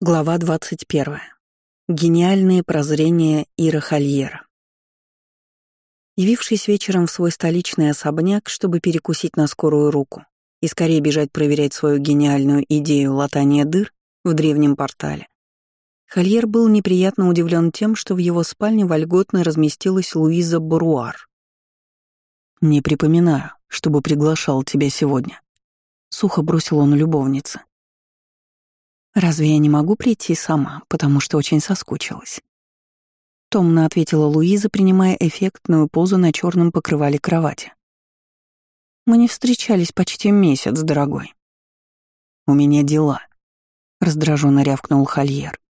Глава 21. Гениальные прозрения Ира Хольера. Явившись вечером в свой столичный особняк, чтобы перекусить на скорую руку и скорее бежать проверять свою гениальную идею латания дыр в древнем портале, Хольер был неприятно удивлен тем, что в его спальне вольготно разместилась Луиза Буруар. «Не припоминаю, чтобы приглашал тебя сегодня», — сухо бросил он любовнице. «Разве я не могу прийти сама, потому что очень соскучилась?» Томно ответила Луиза, принимая эффектную позу на черном покрывале кровати. «Мы не встречались почти месяц, дорогой». «У меня дела», — раздраженно рявкнул Хольер,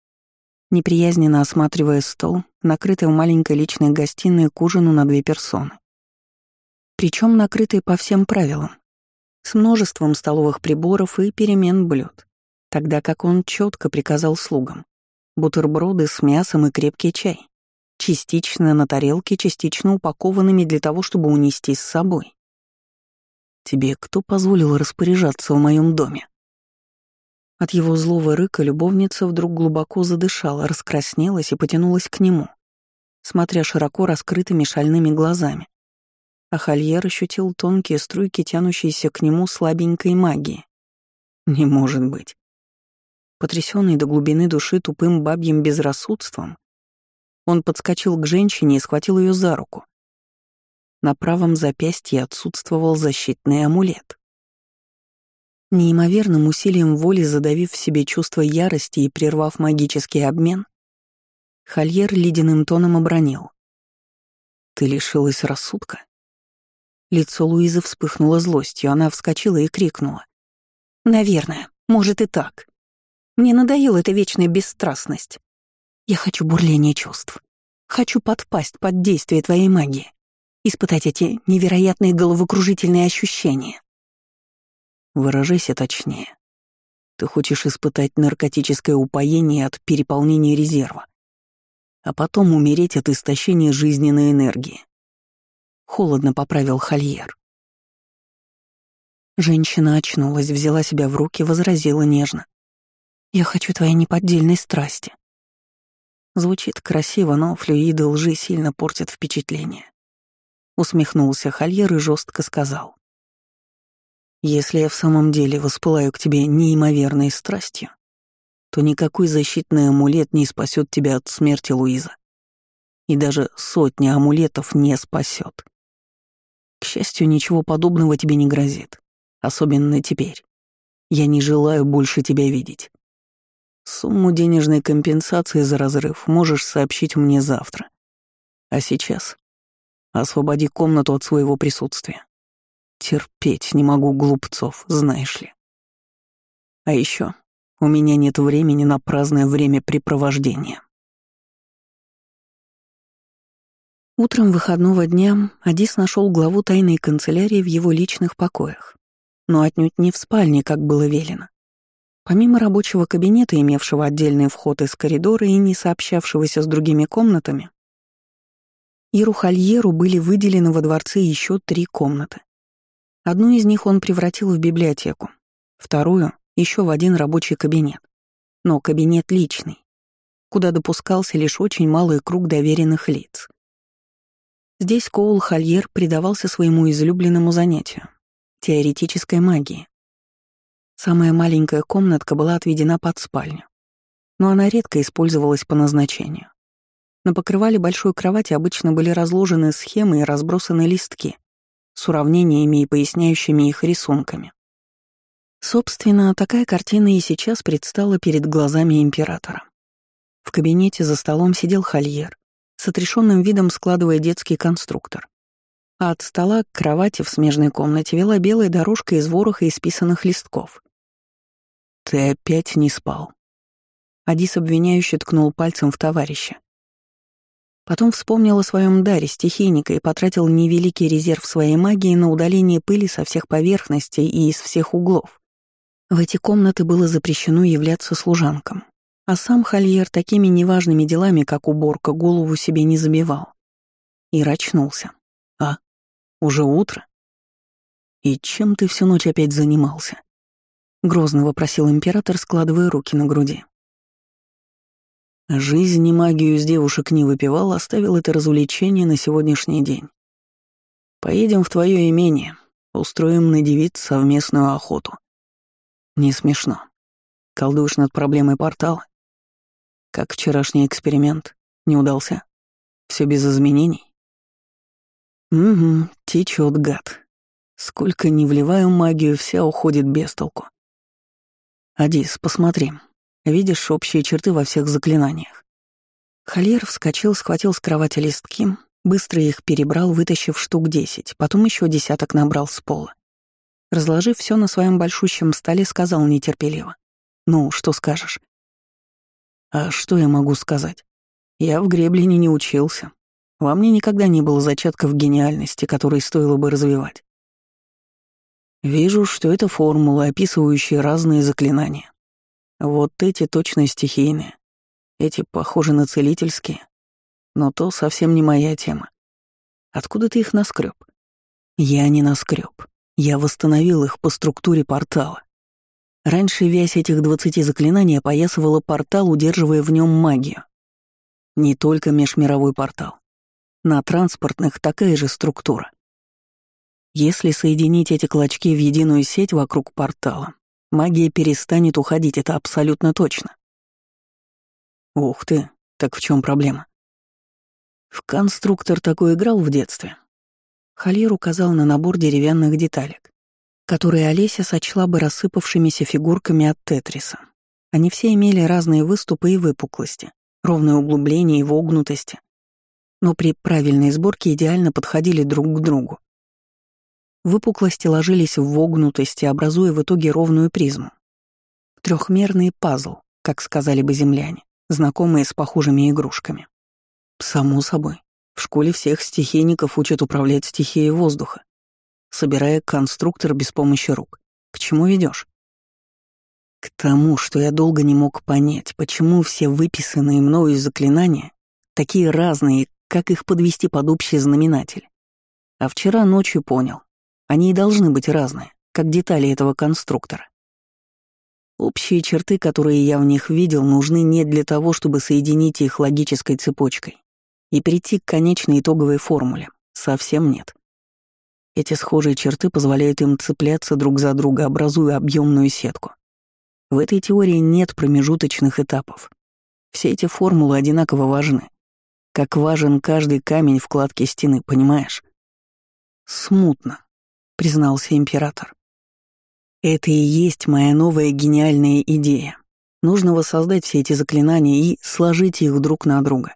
неприязненно осматривая стол, накрытый в маленькой личной гостиной к ужину на две персоны. Причем накрытый по всем правилам, с множеством столовых приборов и перемен блюд тогда как он четко приказал слугам. Бутерброды с мясом и крепкий чай. Частично на тарелке, частично упакованными для того, чтобы унести с собой. «Тебе кто позволил распоряжаться в моем доме?» От его злого рыка любовница вдруг глубоко задышала, раскраснелась и потянулась к нему, смотря широко раскрытыми шальными глазами. А Хольер ощутил тонкие струйки, тянущиеся к нему слабенькой магии. «Не может быть. Потрясенный до глубины души тупым бабьим безрассудством, он подскочил к женщине и схватил ее за руку. На правом запястье отсутствовал защитный амулет. Неимоверным усилием воли задавив в себе чувство ярости и прервав магический обмен, Хольер ледяным тоном обронил. «Ты лишилась рассудка?» Лицо Луизы вспыхнуло злостью, она вскочила и крикнула. «Наверное, может и так. Мне надоела эта вечная бесстрастность. Я хочу бурления чувств. Хочу подпасть под действие твоей магии. Испытать эти невероятные головокружительные ощущения. Выражайся точнее. Ты хочешь испытать наркотическое упоение от переполнения резерва, а потом умереть от истощения жизненной энергии. Холодно поправил Хольер. Женщина очнулась, взяла себя в руки, возразила нежно. Я хочу твоей неподдельной страсти. Звучит красиво, но флюиды лжи сильно портят впечатление. Усмехнулся Хольер и жестко сказал. Если я в самом деле воспылаю к тебе неимоверной страстью, то никакой защитный амулет не спасет тебя от смерти, Луиза. И даже сотня амулетов не спасет. К счастью, ничего подобного тебе не грозит, особенно теперь. Я не желаю больше тебя видеть. Сумму денежной компенсации за разрыв можешь сообщить мне завтра. А сейчас освободи комнату от своего присутствия. Терпеть не могу глупцов, знаешь ли. А еще у меня нет времени на праздное времяпрепровождение. Утром выходного дня Адис нашел главу тайной канцелярии в его личных покоях, но отнюдь не в спальне, как было велено. Помимо рабочего кабинета, имевшего отдельный вход из коридора и не сообщавшегося с другими комнатами, Иру Хольеру были выделены во дворце еще три комнаты. Одну из них он превратил в библиотеку, вторую — еще в один рабочий кабинет. Но кабинет личный, куда допускался лишь очень малый круг доверенных лиц. Здесь Коул Хольер предавался своему излюбленному занятию — теоретической магии. Самая маленькая комнатка была отведена под спальню, но она редко использовалась по назначению. На покрывале большой кровати обычно были разложены схемы и разбросаны листки с уравнениями и поясняющими их рисунками. Собственно, такая картина и сейчас предстала перед глазами императора. В кабинете за столом сидел Хольер, с отрешенным видом складывая детский конструктор. А от стола к кровати в смежной комнате вела белая дорожка из вороха исписанных листков. «Ты опять не спал». Адис обвиняюще ткнул пальцем в товарища. Потом вспомнил о своем даре стихийника и потратил невеликий резерв своей магии на удаление пыли со всех поверхностей и из всех углов. В эти комнаты было запрещено являться служанкам, а сам Хольер такими неважными делами, как уборка, голову себе не забивал. И рачнулся. «А, уже утро? И чем ты всю ночь опять занимался?» Грозно вопросил император, складывая руки на груди. Жизнь и магию с девушек не выпивал, оставил это развлечение на сегодняшний день. Поедем в твое имение, устроим на девиц совместную охоту. Не смешно. Колдуешь над проблемой портала? Как вчерашний эксперимент? Не удался? Все без изменений? Угу, течет гад. Сколько не вливаю магию, вся уходит без толку. Адис, посмотри. Видишь общие черты во всех заклинаниях. Хольер вскочил, схватил с кровати листки, быстро их перебрал, вытащив штук десять, потом еще десяток набрал с пола. Разложив все на своем большущем столе, сказал нетерпеливо. «Ну, что скажешь?» «А что я могу сказать? Я в греблине не учился. Во мне никогда не было зачатков гениальности, которые стоило бы развивать. Вижу, что это формулы, описывающие разные заклинания. Вот эти точно стихийные. Эти похожи на целительские. Но то совсем не моя тема. Откуда ты их наскреб? Я не наскреб. Я восстановил их по структуре портала. Раньше вязь этих двадцати заклинаний опоясывала портал, удерживая в нем магию. Не только межмировой портал. На транспортных такая же структура. Если соединить эти клочки в единую сеть вокруг портала, магия перестанет уходить, это абсолютно точно. Ух ты, так в чем проблема? В конструктор такой играл в детстве. Халир указал на набор деревянных деталек, которые Олеся сочла бы рассыпавшимися фигурками от тетриса. Они все имели разные выступы и выпуклости, ровное углубление и вогнутости, но при правильной сборке идеально подходили друг к другу. Выпуклости ложились в вогнутости, образуя в итоге ровную призму. Трехмерный пазл, как сказали бы земляне, знакомые с похожими игрушками. Само собой, в школе всех стихийников учат управлять стихией воздуха, собирая конструктор без помощи рук. К чему ведешь? К тому, что я долго не мог понять, почему все выписанные мною заклинания такие разные, как их подвести под общий знаменатель. А вчера ночью понял, они и должны быть разные, как детали этого конструктора. Общие черты, которые я в них видел, нужны не для того, чтобы соединить их логической цепочкой и прийти к конечной итоговой формуле. Совсем нет. Эти схожие черты позволяют им цепляться друг за друга, образуя объемную сетку. В этой теории нет промежуточных этапов. Все эти формулы одинаково важны. Как важен каждый камень в кладке стены, понимаешь? Смутно, признался император. Это и есть моя новая гениальная идея. Нужно воссоздать все эти заклинания и сложить их друг на друга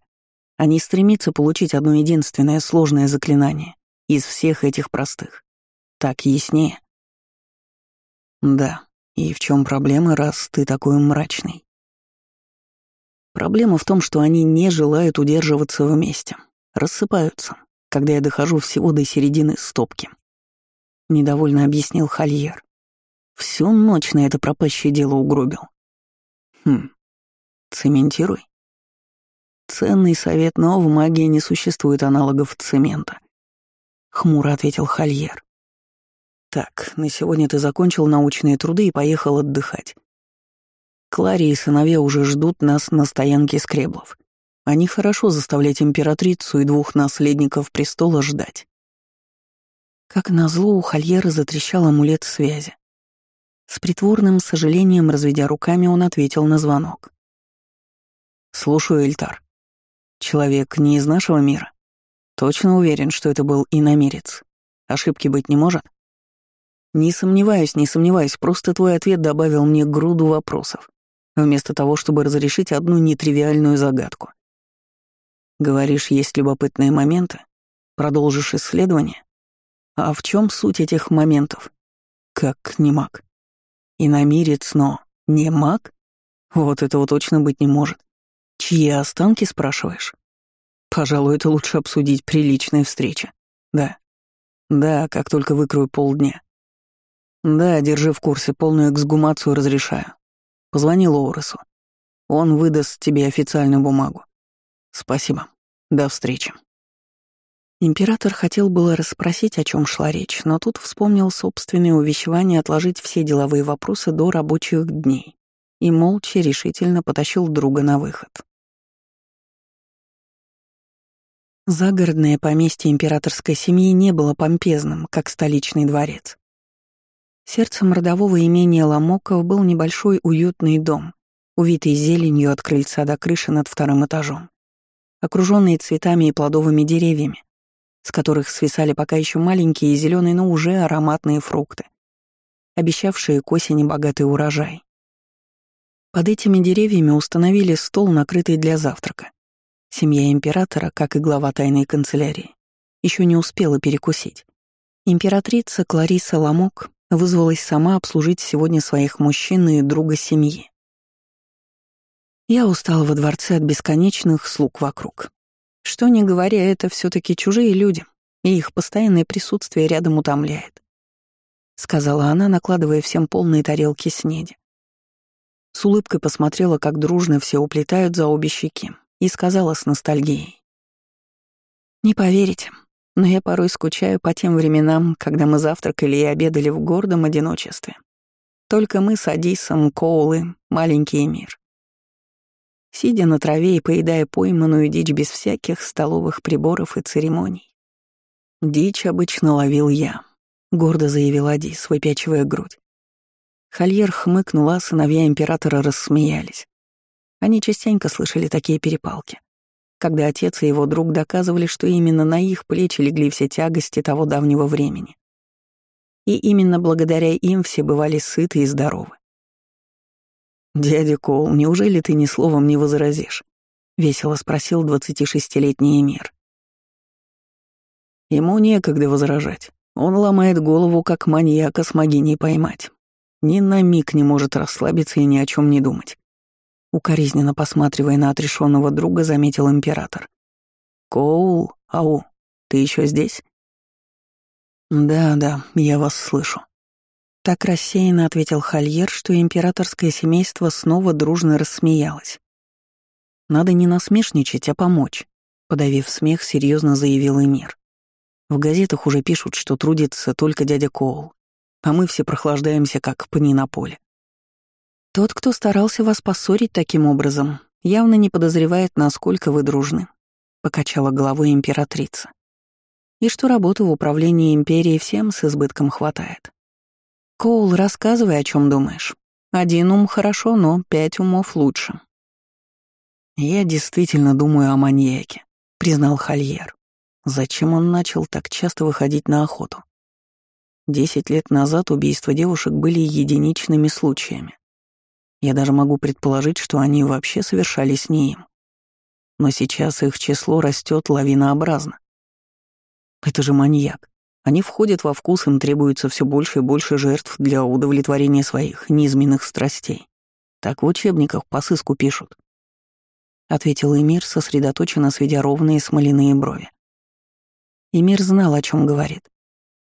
а не стремиться получить одно единственное сложное заклинание из всех этих простых. Так яснее? Да, и в чем проблема, раз ты такой мрачный? Проблема в том, что они не желают удерживаться вместе, рассыпаются, когда я дохожу всего до середины стопки. Недовольно объяснил Хольер. Всю ночь на это пропащее дело угробил. Хм, цементируй. Ценный совет, но в магии не существует аналогов цемента. Хмуро ответил Хольер. Так, на сегодня ты закончил научные труды и поехал отдыхать. Клари и сыновья уже ждут нас на стоянке скреблов. Они хорошо заставлять императрицу и двух наследников престола ждать. Как назло, у Хольера затрещал амулет связи. С притворным сожалением, разведя руками, он ответил на звонок. «Слушаю, Эльтар». Человек не из нашего мира. Точно уверен, что это был иномерец. Ошибки быть не может? Не сомневаюсь, не сомневаюсь, просто твой ответ добавил мне груду вопросов, вместо того, чтобы разрешить одну нетривиальную загадку. Говоришь, есть любопытные моменты? Продолжишь исследование? А в чем суть этих моментов? Как не маг? Иномирец, но не маг? Вот этого точно быть не может. Чьи останки, спрашиваешь? Пожалуй, это лучше обсудить при личной встрече. Да. Да, как только выкрою полдня. Да, держи в курсе, полную эксгумацию разрешаю. Позвони Лоуресу. Он выдаст тебе официальную бумагу. Спасибо. До встречи. Император хотел было расспросить, о чем шла речь, но тут вспомнил собственное увещевание отложить все деловые вопросы до рабочих дней и молча решительно потащил друга на выход. Загородное поместье императорской семьи не было помпезным, как столичный дворец. Сердцем родового имения Ламоков был небольшой уютный дом, увитый зеленью от крыльца до крыши над вторым этажом, окруженный цветами и плодовыми деревьями, с которых свисали пока еще маленькие и зеленые, но уже ароматные фрукты, обещавшие к осени богатый урожай. Под этими деревьями установили стол, накрытый для завтрака. Семья императора, как и глава тайной канцелярии, еще не успела перекусить. Императрица Клариса Ламок вызвалась сама обслужить сегодня своих мужчин и друга семьи. Я устала во дворце от бесконечных слуг вокруг. Что ни говоря, это все таки чужие люди, и их постоянное присутствие рядом утомляет. Сказала она, накладывая всем полные тарелки снеди. С улыбкой посмотрела, как дружно все уплетают за обе щеки, и сказала с ностальгией. «Не поверите, но я порой скучаю по тем временам, когда мы завтракали и обедали в гордом одиночестве. Только мы с Адисом, Коулы, маленький мир. Сидя на траве и поедая пойманную дичь без всяких столовых приборов и церемоний. Дичь обычно ловил я, гордо заявил Адис, выпячивая грудь. Хольер хмыкнул, а сыновья императора рассмеялись. Они частенько слышали такие перепалки, когда отец и его друг доказывали, что именно на их плечи легли все тягости того давнего времени. И именно благодаря им все бывали сыты и здоровы. «Дядя Кол, неужели ты ни словом не возразишь?» — весело спросил 26-летний Эмир. Ему некогда возражать. Он ломает голову, как маньяка с могиней поймать. Ни на миг не может расслабиться и ни о чем не думать. Укоризненно посматривая на отрешенного друга, заметил император. «Коул, ау, ты еще здесь?» «Да, да, я вас слышу». Так рассеянно ответил Хольер, что императорское семейство снова дружно рассмеялось. «Надо не насмешничать, а помочь», — подавив смех, серьезно заявил Эмир. «В газетах уже пишут, что трудится только дядя Коул, а мы все прохлаждаемся, как пни на поле. Тот, кто старался вас поссорить таким образом, явно не подозревает, насколько вы дружны», — покачала головой императрица. «И что работы в управлении империей всем с избытком хватает. Коул, рассказывай, о чем думаешь. Один ум хорошо, но пять умов лучше». «Я действительно думаю о маньяке», — признал Хольер. Зачем он начал так часто выходить на охоту? Десять лет назад убийства девушек были единичными случаями. Я даже могу предположить, что они вообще совершались не им. Но сейчас их число растет лавинообразно. Это же маньяк. Они входят во вкус, им требуется все больше и больше жертв для удовлетворения своих низменных страстей. Так в учебниках по сыску пишут. Ответил Эмир, сосредоточенно сведя ровные смоляные брови. Эмир знал, о чем говорит.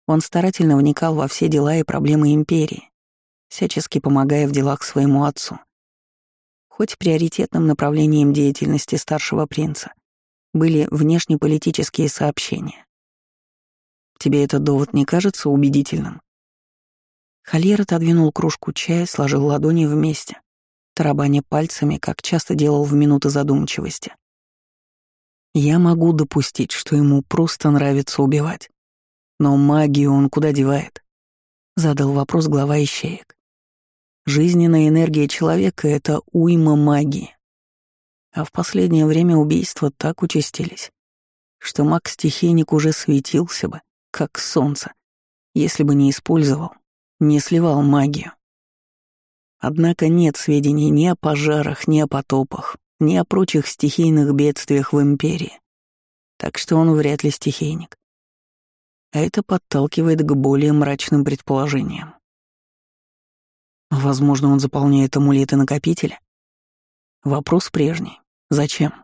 Он старательно вникал во все дела и проблемы империи, всячески помогая в делах своему отцу. Хоть приоритетным направлением деятельности старшего принца были внешнеполитические сообщения. Тебе этот довод не кажется убедительным? Хольер отодвинул кружку чая, сложил ладони вместе, тарабаня пальцами, как часто делал в минуты задумчивости. Я могу допустить, что ему просто нравится убивать. Но магию он куда девает? Задал вопрос глава ищеек. Жизненная энергия человека — это уйма магии. А в последнее время убийства так участились, что маг-стихийник уже светился бы, как солнце, если бы не использовал, не сливал магию. Однако нет сведений ни о пожарах, ни о потопах, ни о прочих стихийных бедствиях в Империи. Так что он вряд ли стихийник. А это подталкивает к более мрачным предположениям. Возможно, он заполняет амулеты накопителя. Вопрос прежний. Зачем?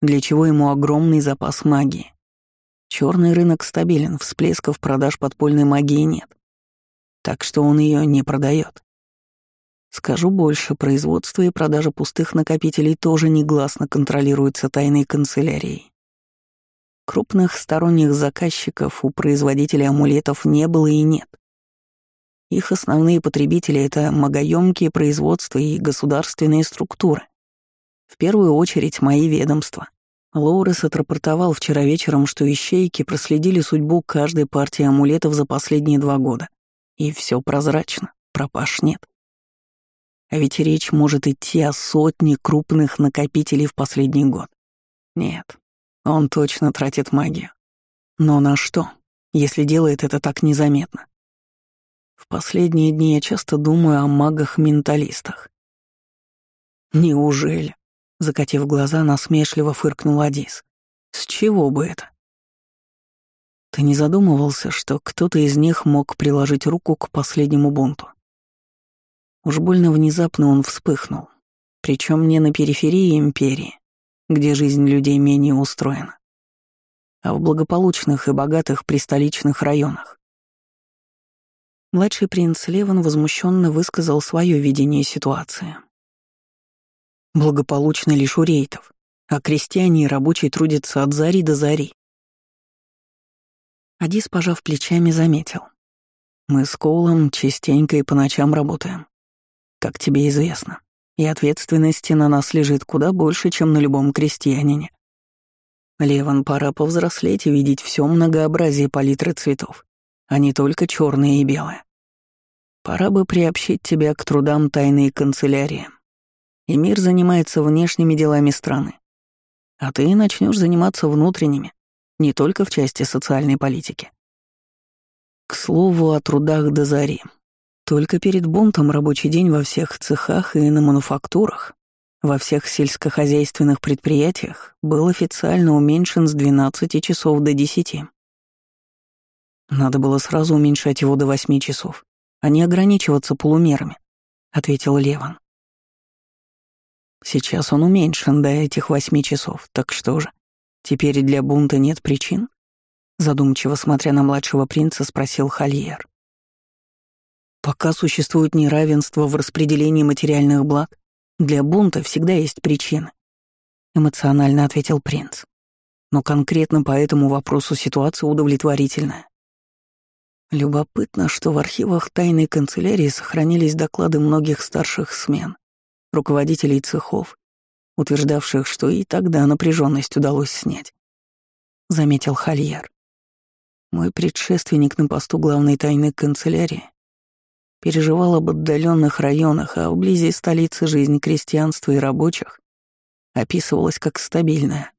Для чего ему огромный запас магии? Черный рынок стабилен, всплесков продаж подпольной магии нет. Так что он ее не продает. Скажу больше, производство и продажа пустых накопителей тоже негласно контролируются тайной канцелярией. Крупных сторонних заказчиков у производителей амулетов не было и нет. Их основные потребители — это магоемкие производства и государственные структуры. В первую очередь мои ведомства. Лоурес отрапортовал вчера вечером, что ищейки проследили судьбу каждой партии амулетов за последние два года. И все прозрачно, пропаж нет. А ведь речь может идти о сотне крупных накопителей в последний год. Нет, он точно тратит магию. Но на что, если делает это так незаметно? В последние дни я часто думаю о магах-менталистах. Неужели? Закатив глаза, насмешливо фыркнул Адис. С чего бы это? Ты не задумывался, что кто-то из них мог приложить руку к последнему бунту? Уж больно внезапно он вспыхнул. Причем не на периферии империи, где жизнь людей менее устроена, а в благополучных и богатых пристоличных районах. Младший принц Леван возмущенно высказал свое видение ситуации. Благополучно лишь у рейтов, а крестьяне и рабочие трудятся от зари до зари. Адис, пожав плечами, заметил. Мы с Коулом частенько и по ночам работаем как тебе известно, и ответственности на нас лежит куда больше, чем на любом крестьянине. Леван, пора повзрослеть и видеть все многообразие палитры цветов, а не только черные и белые. Пора бы приобщить тебя к трудам тайной канцелярии. И мир занимается внешними делами страны. А ты начнешь заниматься внутренними, не только в части социальной политики. К слову о трудах до зари. Только перед бунтом рабочий день во всех цехах и на мануфактурах, во всех сельскохозяйственных предприятиях был официально уменьшен с 12 часов до 10. Надо было сразу уменьшать его до 8 часов, а не ограничиваться полумерами, ответил Леван. Сейчас он уменьшен до этих восьми часов, так что же, теперь для бунта нет причин? Задумчиво смотря на младшего принца, спросил Хольер. Пока существует неравенство в распределении материальных благ, для бунта всегда есть причины, эмоционально ответил принц. Но конкретно по этому вопросу ситуация удовлетворительная. Любопытно, что в архивах тайной канцелярии сохранились доклады многих старших смен, руководителей цехов, утверждавших, что и тогда напряженность удалось снять. Заметил Хольер. Мой предшественник на посту главной тайной канцелярии переживал об отдаленных районах, а вблизи столицы жизнь крестьянства и рабочих описывалась как стабильная.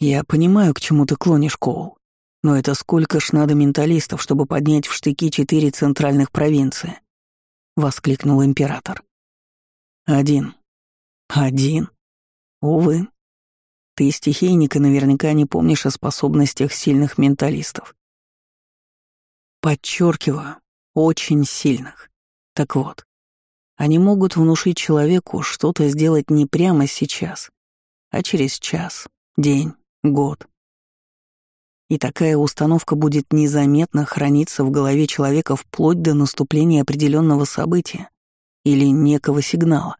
«Я понимаю, к чему ты клонишь, Коул, но это сколько ж надо менталистов, чтобы поднять в штыки четыре центральных провинции?» — воскликнул император. «Один. Один. Увы. Ты, стихийника, наверняка не помнишь о способностях сильных менталистов. Подчеркиваю, очень сильных. Так вот, они могут внушить человеку что-то сделать не прямо сейчас, а через час, день, год. И такая установка будет незаметно храниться в голове человека вплоть до наступления определенного события или некого сигнала.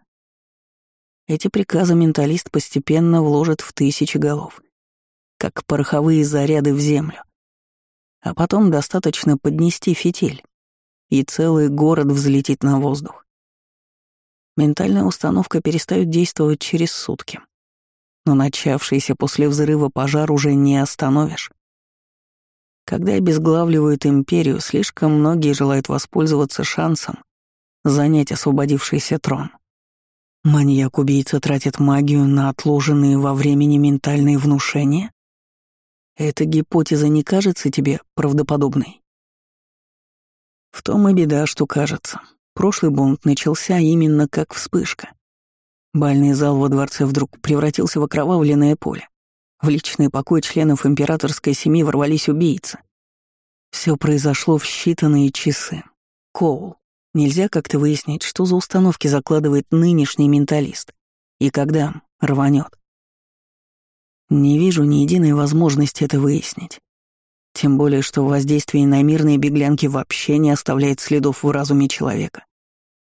Эти приказы менталист постепенно вложит в тысячи голов, как пороховые заряды в землю. А потом достаточно поднести фитиль, и целый город взлетит на воздух. Ментальная установка перестает действовать через сутки. Но начавшийся после взрыва пожар уже не остановишь. Когда обезглавливают империю, слишком многие желают воспользоваться шансом занять освободившийся трон. Маньяк-убийца тратит магию на отложенные во времени ментальные внушения? Эта гипотеза не кажется тебе правдоподобной? В том и беда, что кажется. Прошлый бунт начался именно как вспышка. Бальный зал во дворце вдруг превратился в окровавленное поле. В личный покой членов императорской семьи ворвались убийцы. Все произошло в считанные часы. Коул. Нельзя как-то выяснить, что за установки закладывает нынешний менталист и когда рванет. Не вижу ни единой возможности это выяснить. Тем более, что воздействие на мирные беглянки вообще не оставляет следов в разуме человека.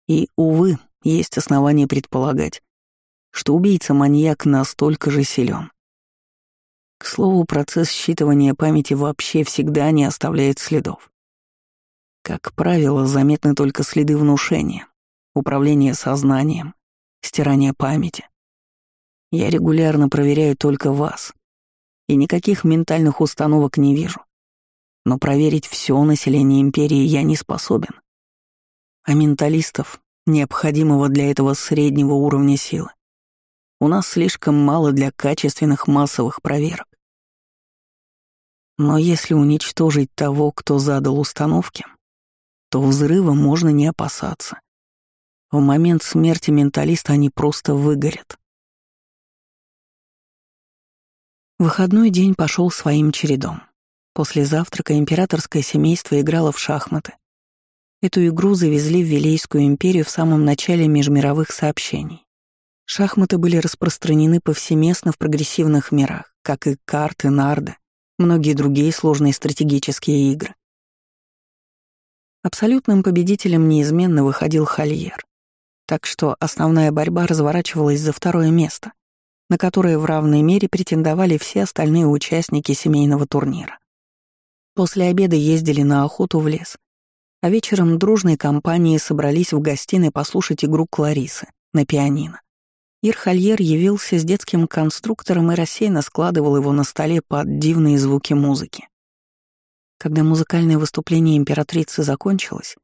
И, увы, есть основания предполагать, что убийца-маньяк настолько же силен. К слову, процесс считывания памяти вообще всегда не оставляет следов. Как правило, заметны только следы внушения, управления сознанием, стирания памяти. Я регулярно проверяю только вас. И никаких ментальных установок не вижу. Но проверить все население Империи я не способен. А менталистов, необходимого для этого среднего уровня силы, у нас слишком мало для качественных массовых проверок. Но если уничтожить того, кто задал установки, то взрыва можно не опасаться. В момент смерти менталиста они просто выгорят. Выходной день пошел своим чередом. После завтрака императорское семейство играло в шахматы. Эту игру завезли в Вилейскую империю в самом начале межмировых сообщений. Шахматы были распространены повсеместно в прогрессивных мирах, как и карты, нарды, многие другие сложные стратегические игры. Абсолютным победителем неизменно выходил Хольер, так что основная борьба разворачивалась за второе место, на которое в равной мере претендовали все остальные участники семейного турнира. После обеда ездили на охоту в лес, а вечером дружной компанией собрались в гостиной послушать игру Кларисы на пианино. Ирхальер явился с детским конструктором и рассеянно складывал его на столе под дивные звуки музыки. Когда музыкальное выступление императрицы закончилось,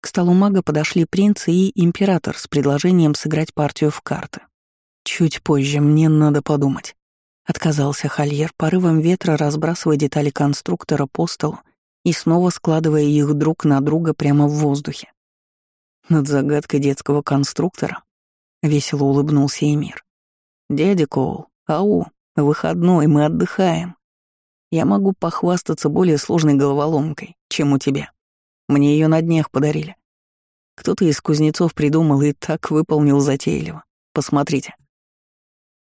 к столу мага подошли принц и император с предложением сыграть партию в карты. «Чуть позже, мне надо подумать», — отказался Хольер, порывом ветра разбрасывая детали конструктора по столу и снова складывая их друг на друга прямо в воздухе. Над загадкой детского конструктора Весело улыбнулся Эмир. «Дядя Коул, ау, выходной, мы отдыхаем. Я могу похвастаться более сложной головоломкой, чем у тебя. Мне ее на днях подарили. Кто-то из кузнецов придумал и так выполнил затейливо. Посмотрите».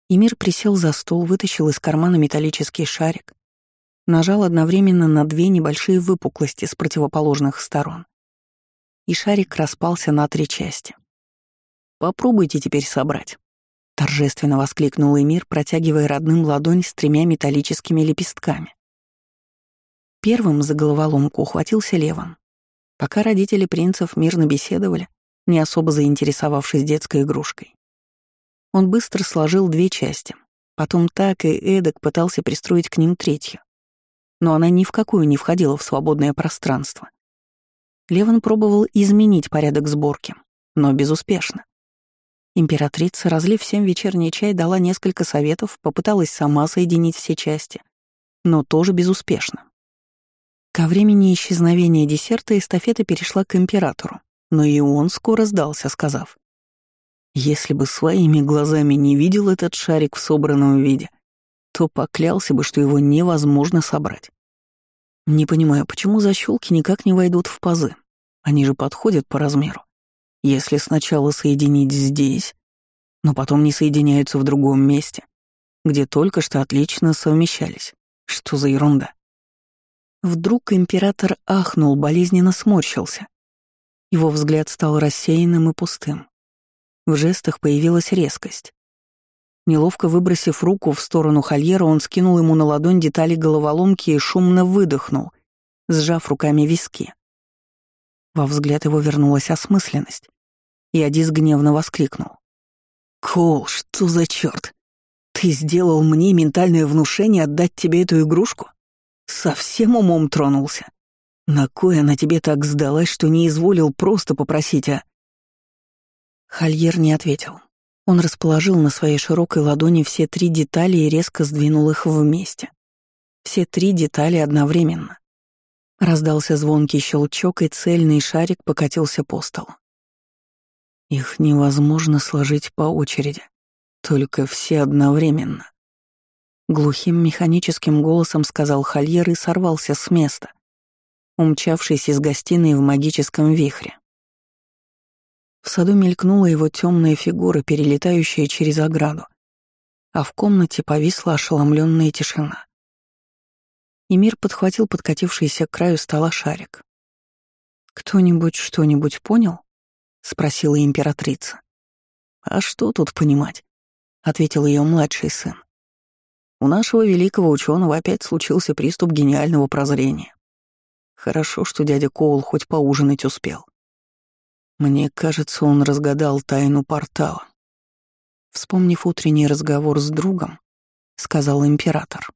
Эмир присел за стол, вытащил из кармана металлический шарик, нажал одновременно на две небольшие выпуклости с противоположных сторон. И шарик распался на три части. Попробуйте теперь собрать. Торжественно воскликнул Эмир, протягивая родным ладонь с тремя металлическими лепестками. Первым за головоломку ухватился Леван. Пока родители принцев мирно беседовали, не особо заинтересовавшись детской игрушкой. Он быстро сложил две части, потом так и эдак пытался пристроить к ним третью. Но она ни в какую не входила в свободное пространство. Леван пробовал изменить порядок сборки, но безуспешно. Императрица, разлив всем вечерний чай, дала несколько советов, попыталась сама соединить все части, но тоже безуспешно. Ко времени исчезновения десерта эстафета перешла к императору, но и он скоро сдался, сказав, «Если бы своими глазами не видел этот шарик в собранном виде, то поклялся бы, что его невозможно собрать. Не понимаю, почему защелки никак не войдут в пазы? Они же подходят по размеру. Если сначала соединить здесь, но потом не соединяются в другом месте, где только что отлично совмещались. Что за ерунда? Вдруг император ахнул, болезненно сморщился. Его взгляд стал рассеянным и пустым. В жестах появилась резкость. Неловко выбросив руку в сторону Хольера, он скинул ему на ладонь детали головоломки и шумно выдохнул, сжав руками виски. Во взгляд его вернулась осмысленность, и Адис гневно воскликнул. «Кол, что за черт? Ты сделал мне ментальное внушение отдать тебе эту игрушку? Совсем умом тронулся? На кой она тебе так сдалась, что не изволил просто попросить, а...» Хольер не ответил. Он расположил на своей широкой ладони все три детали и резко сдвинул их вместе. Все три детали одновременно. Раздался звонкий щелчок, и цельный шарик покатился по столу. Их невозможно сложить по очереди, только все одновременно. Глухим механическим голосом сказал Хольер и сорвался с места, умчавшись из гостиной в магическом вихре. В саду мелькнула его темная фигура, перелетающая через ограду, а в комнате повисла ошеломленная тишина. И мир подхватил подкатившийся к краю стола шарик. «Кто-нибудь что-нибудь понял?» — спросила императрица. «А что тут понимать?» — ответил ее младший сын. «У нашего великого ученого опять случился приступ гениального прозрения. Хорошо, что дядя Коул хоть поужинать успел. Мне кажется, он разгадал тайну портала. Вспомнив утренний разговор с другом, сказал император.